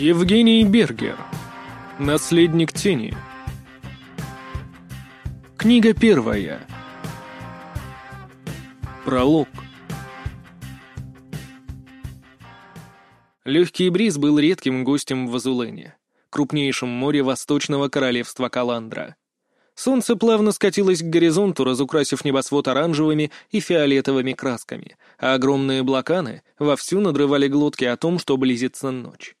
Евгений Бергер. Наследник тени. Книга первая. Пролог. Легкий бриз был редким гостем в Азулене, крупнейшем море восточного королевства Каландра. Солнце плавно скатилось к горизонту, разукрасив небосвод оранжевыми и фиолетовыми красками, а огромные блоканы вовсю надрывали глотки о том, что близится ночь.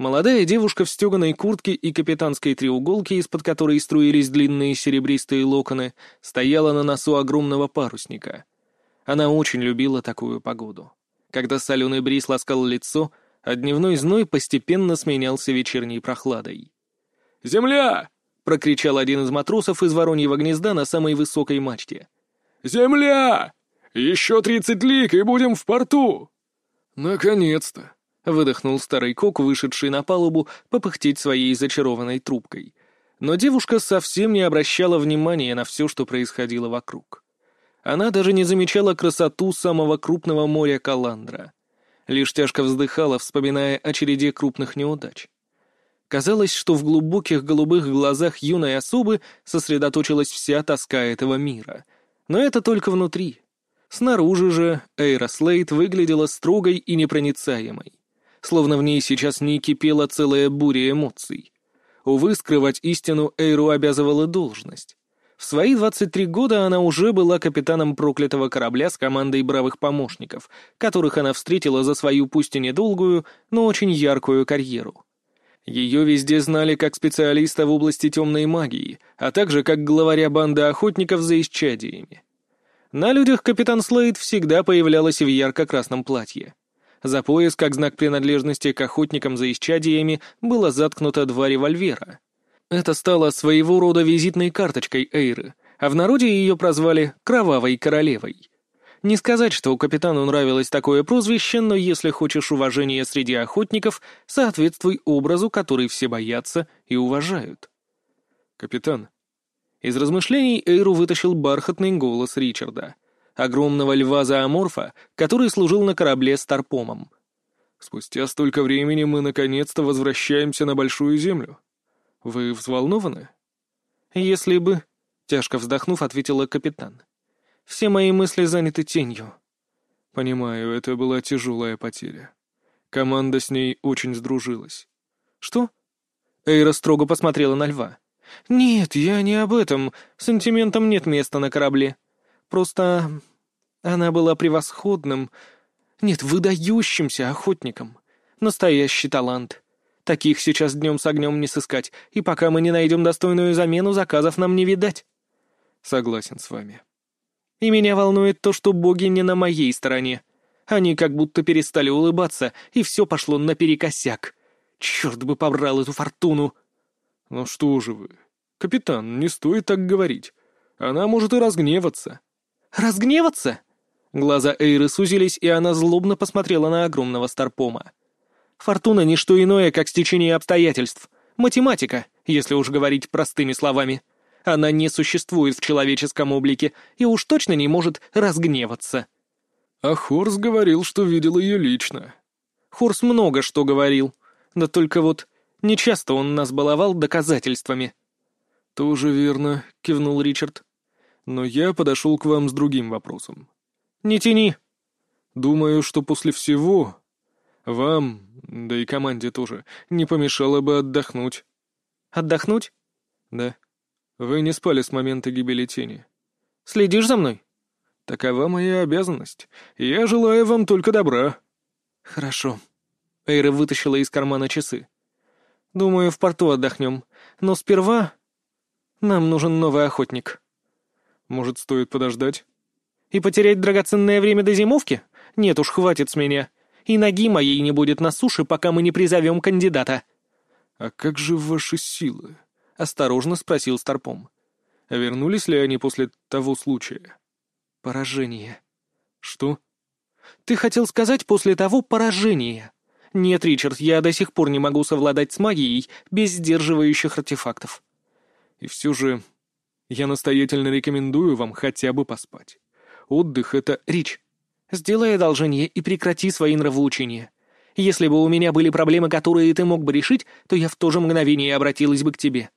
Молодая девушка в стеганой куртке и капитанской треуголке, из-под которой струились длинные серебристые локоны, стояла на носу огромного парусника. Она очень любила такую погоду. Когда соленый бриз ласкал лицо, а дневной зной постепенно сменялся вечерней прохладой. «Земля!» — прокричал один из матросов из вороньего гнезда на самой высокой мачте. «Земля! Еще тридцать лик, и будем в порту!» «Наконец-то!» — выдохнул старый кок, вышедший на палубу попыхтеть своей зачарованной трубкой. Но девушка совсем не обращала внимания на все, что происходило вокруг. Она даже не замечала красоту самого крупного моря Каландра. Лишь тяжко вздыхала, вспоминая о череде крупных неудач. Казалось, что в глубоких голубых глазах юной особы сосредоточилась вся тоска этого мира. Но это только внутри. Снаружи же Эйра Слейд выглядела строгой и непроницаемой словно в ней сейчас не кипела целая буря эмоций. Увы, скрывать истину Эйру обязывала должность. В свои 23 года она уже была капитаном проклятого корабля с командой бравых помощников, которых она встретила за свою пусть и недолгую, но очень яркую карьеру. Ее везде знали как специалиста в области темной магии, а также как главаря банды охотников за исчадиями. На людях капитан Слейд всегда появлялась в ярко-красном платье. За пояс, как знак принадлежности к охотникам за исчадиями, было заткнуто два револьвера. Это стало своего рода визитной карточкой Эйры, а в народе ее прозвали «Кровавой королевой». Не сказать, что капитану нравилось такое прозвище, но если хочешь уважения среди охотников, соответствуй образу, который все боятся и уважают. «Капитан». Из размышлений Эйру вытащил бархатный голос Ричарда — огромного льва-зооморфа, который служил на корабле с Тарпомом. «Спустя столько времени мы наконец-то возвращаемся на Большую Землю. Вы взволнованы?» «Если бы...» — тяжко вздохнув, ответила капитан. «Все мои мысли заняты тенью». «Понимаю, это была тяжелая потеря. Команда с ней очень сдружилась». «Что?» Эйра строго посмотрела на льва. «Нет, я не об этом. Сантиментам нет места на корабле. Просто она была превосходным, нет, выдающимся охотником. Настоящий талант. Таких сейчас днем с огнем не сыскать, и пока мы не найдем достойную замену, заказов нам не видать. Согласен с вами. И меня волнует то, что боги не на моей стороне. Они как будто перестали улыбаться, и все пошло наперекосяк. Черт бы побрал эту фортуну. Ну что же вы, капитан, не стоит так говорить. Она может и разгневаться. Разгневаться? Глаза Эйры сузились, и она злобно посмотрела на огромного старпома. «Фортуна — не что иное, как стечение обстоятельств. Математика, если уж говорить простыми словами. Она не существует в человеческом облике и уж точно не может разгневаться». А Хорс говорил, что видел ее лично. Хорс много что говорил. Да только вот нечасто он нас баловал доказательствами. «Тоже верно», — кивнул Ричард. «Но я подошел к вам с другим вопросом. «Не тяни!» «Думаю, что после всего вам, да и команде тоже, не помешало бы отдохнуть». «Отдохнуть?» «Да. Вы не спали с момента гибели тени». «Следишь за мной?» «Такова моя обязанность. Я желаю вам только добра». «Хорошо». Эйра вытащила из кармана часы. «Думаю, в порту отдохнем. Но сперва нам нужен новый охотник». «Может, стоит подождать?» И потерять драгоценное время до зимовки? Нет уж, хватит с меня. И ноги моей не будет на суше, пока мы не призовем кандидата». «А как же ваши силы?» — осторожно спросил Старпом. «Вернулись ли они после того случая?» «Поражение». «Что?» «Ты хотел сказать после того поражения?» «Нет, Ричард, я до сих пор не могу совладать с магией без сдерживающих артефактов». «И все же я настоятельно рекомендую вам хотя бы поспать. Отдых — это... Рич, сделай одолжение и прекрати свои нравоучения. Если бы у меня были проблемы, которые ты мог бы решить, то я в то же мгновение обратилась бы к тебе».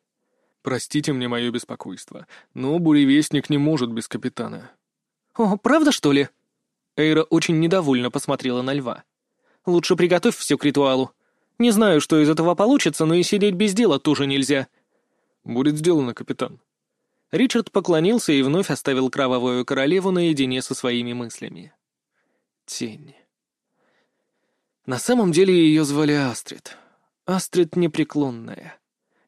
«Простите мне мое беспокойство, но буревестник не может без капитана». «О, правда, что ли?» Эйра очень недовольно посмотрела на льва. «Лучше приготовь все к ритуалу. Не знаю, что из этого получится, но и сидеть без дела тоже нельзя». «Будет сделано, капитан». Ричард поклонился и вновь оставил кровавую королеву наедине со своими мыслями. Тень. На самом деле ее звали Астрид. Астрид непреклонная.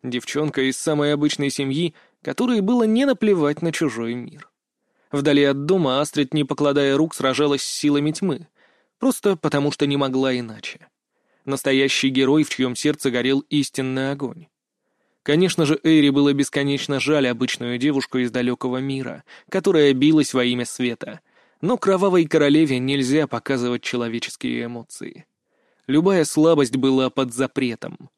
Девчонка из самой обычной семьи, которой было не наплевать на чужой мир. Вдали от дома Астрид, не покладая рук, сражалась с силами тьмы. Просто потому, что не могла иначе. Настоящий герой, в чьем сердце горел истинный огонь. Конечно же, Эйри было бесконечно жаль обычную девушку из далекого мира, которая билась во имя света. Но кровавой королеве нельзя показывать человеческие эмоции. Любая слабость была под запретом.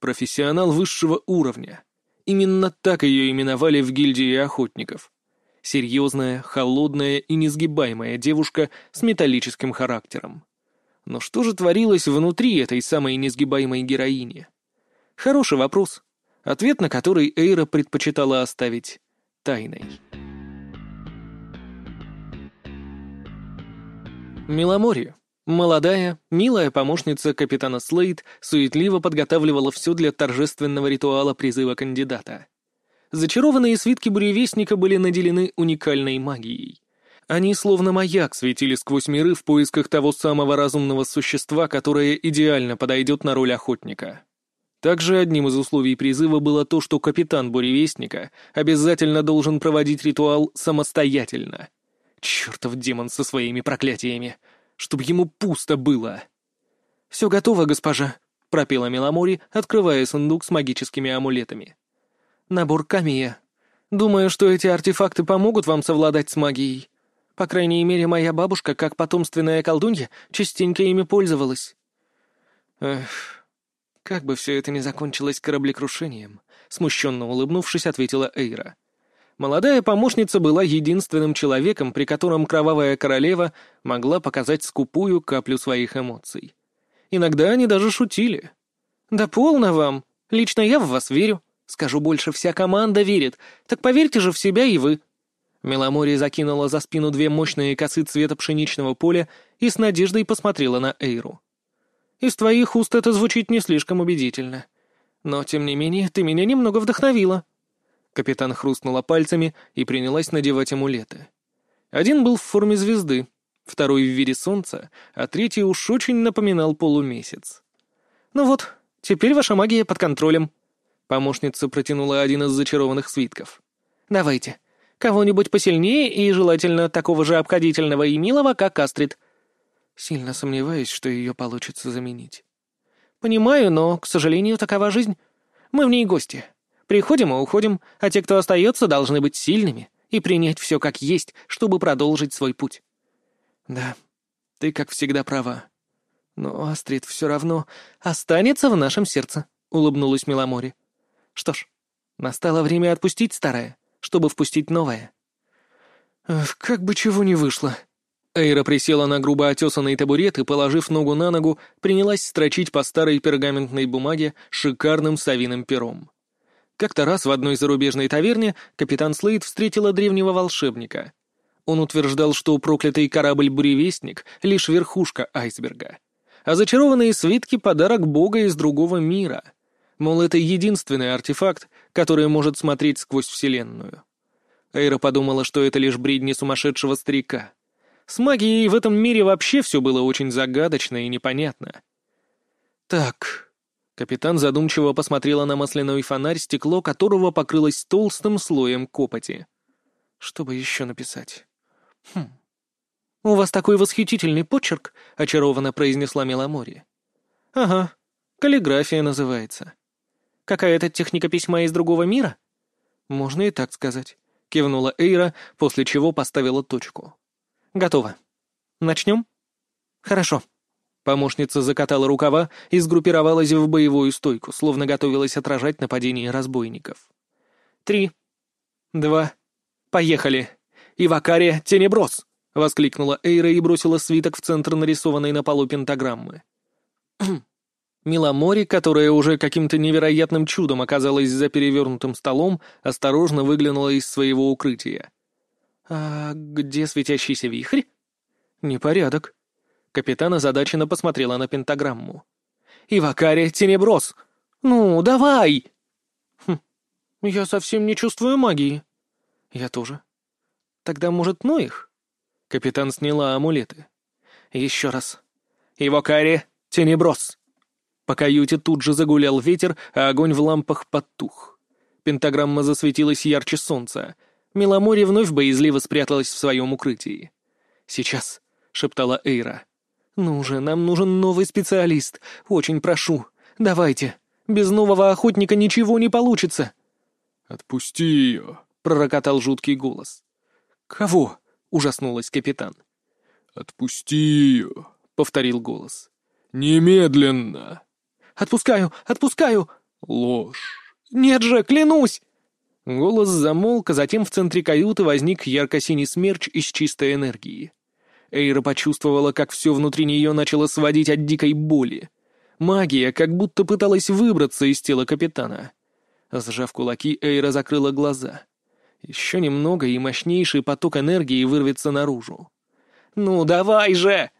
Профессионал высшего уровня. Именно так ее именовали в гильдии охотников. Серьезная, холодная и несгибаемая девушка с металлическим характером. Но что же творилось внутри этой самой несгибаемой героини? Хороший вопрос, ответ на который Эйра предпочитала оставить тайной. Меломори, молодая, милая помощница капитана Слейд, суетливо подготавливала все для торжественного ритуала призыва кандидата. Зачарованные свитки буревестника были наделены уникальной магией. Они словно маяк светили сквозь миры в поисках того самого разумного существа, которое идеально подойдет на роль охотника. Также одним из условий призыва было то, что капитан буревестника обязательно должен проводить ритуал самостоятельно. Чертов демон со своими проклятиями! Чтоб ему пусто было! «Все готово, госпожа», — пропела Меломори, открывая сундук с магическими амулетами. Набор камия. Думаю, что эти артефакты помогут вам совладать с магией. По крайней мере, моя бабушка, как потомственная колдунья, частенько ими пользовалась. Эх, как бы все это ни закончилось кораблекрушением, смущенно улыбнувшись, ответила Эйра. Молодая помощница была единственным человеком, при котором кровавая королева могла показать скупую каплю своих эмоций. Иногда они даже шутили. «Да полно вам. Лично я в вас верю. Скажу больше, вся команда верит. Так поверьте же в себя и вы». Меломори закинула за спину две мощные косы цвета пшеничного поля и с надеждой посмотрела на Эйру. «Из твоих уст это звучит не слишком убедительно. Но, тем не менее, ты меня немного вдохновила». Капитан хрустнула пальцами и принялась надевать амулеты. Один был в форме звезды, второй в виде солнца, а третий уж очень напоминал полумесяц. «Ну вот, теперь ваша магия под контролем», Помощница протянула один из зачарованных свитков. «Давайте. Кого-нибудь посильнее и, желательно, такого же обходительного и милого, как Астрид». Сильно сомневаюсь, что ее получится заменить. «Понимаю, но, к сожалению, такова жизнь. Мы в ней гости. Приходим и уходим, а те, кто остается, должны быть сильными и принять все как есть, чтобы продолжить свой путь». «Да, ты, как всегда, права. Но Астрид все равно останется в нашем сердце», — улыбнулась Миломори. Что ж, настало время отпустить старое, чтобы впустить новое. Как бы чего не вышло. Эйра присела на грубо отесанный табурет и, положив ногу на ногу, принялась строчить по старой пергаментной бумаге шикарным совиным пером. Как-то раз в одной зарубежной таверне капитан Слейд встретила древнего волшебника. Он утверждал, что проклятый корабль-буревестник — лишь верхушка айсберга, а зачарованные свитки — подарок бога из другого мира — Мол, это единственный артефакт, который может смотреть сквозь Вселенную. Эйра подумала, что это лишь бредни сумасшедшего старика. С магией в этом мире вообще все было очень загадочно и непонятно. «Так...» Капитан задумчиво посмотрела на масляной фонарь, стекло которого покрылось толстым слоем копоти. «Что бы еще написать?» «Хм...» «У вас такой восхитительный почерк», — очарованно произнесла Меломори. «Ага, каллиграфия называется». Какая-то техника письма из другого мира? Можно и так сказать. Кивнула Эйра, после чего поставила точку. Готово. Начнем? Хорошо. Помощница закатала рукава и сгруппировалась в боевую стойку, словно готовилась отражать нападение разбойников. Три. Два. Поехали. Ивакария Тенеброс! — воскликнула Эйра и бросила свиток в центр нарисованной на полу пентаграммы. Миломори, которая уже каким-то невероятным чудом оказалась за перевернутым столом, осторожно выглянула из своего укрытия. «А где светящийся вихрь?» «Непорядок». Капитан озадаченно посмотрела на пентаграмму. «Ивакари Тенеброс! Ну, давай!» «Хм, я совсем не чувствую магии». «Я тоже». «Тогда, может, ну их?» Капитан сняла амулеты. «Еще раз. Ивакари Тенеброс!» По каюте тут же загулял ветер, а огонь в лампах потух. Пентаграмма засветилась ярче солнца. Меломори вновь боязливо спряталась в своем укрытии. «Сейчас», — шептала Эйра. «Ну же, нам нужен новый специалист. Очень прошу. Давайте. Без нового охотника ничего не получится». «Отпусти ее», — пророкотал жуткий голос. «Кого?» — ужаснулась капитан. «Отпусти ее», — повторил голос. «Немедленно!» Отпускаю! Отпускаю!» «Ложь!» «Нет же, клянусь!» Голос замолк, а затем в центре каюты возник ярко-синий смерч из чистой энергии. Эйра почувствовала, как все внутри нее начало сводить от дикой боли. Магия как будто пыталась выбраться из тела капитана. Сжав кулаки, Эйра закрыла глаза. Еще немного, и мощнейший поток энергии вырвется наружу. «Ну давай же!»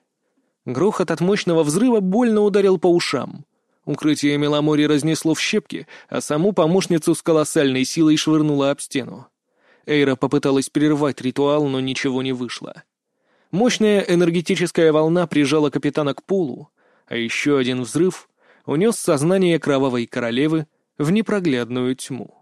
Грохот от мощного взрыва больно ударил по ушам. Укрытие Меломори разнесло в щепки, а саму помощницу с колоссальной силой швырнуло об стену. Эйра попыталась прервать ритуал, но ничего не вышло. Мощная энергетическая волна прижала капитана к полу, а еще один взрыв унес сознание кровавой королевы в непроглядную тьму.